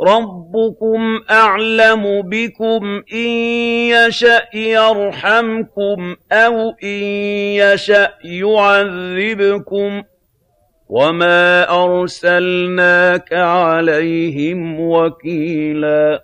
رَّبُّكُمْ أَعْلَمُ بِكُمْ ۖ إِن يَشَأْ يَرْحَمْكُمْ أَوْ إِن يَشَأْ يُعَذِّبْكُمْ ۚ وَمَا أَرْسَلْنَاكَ عَلَيْهِمْ وَكِيلًا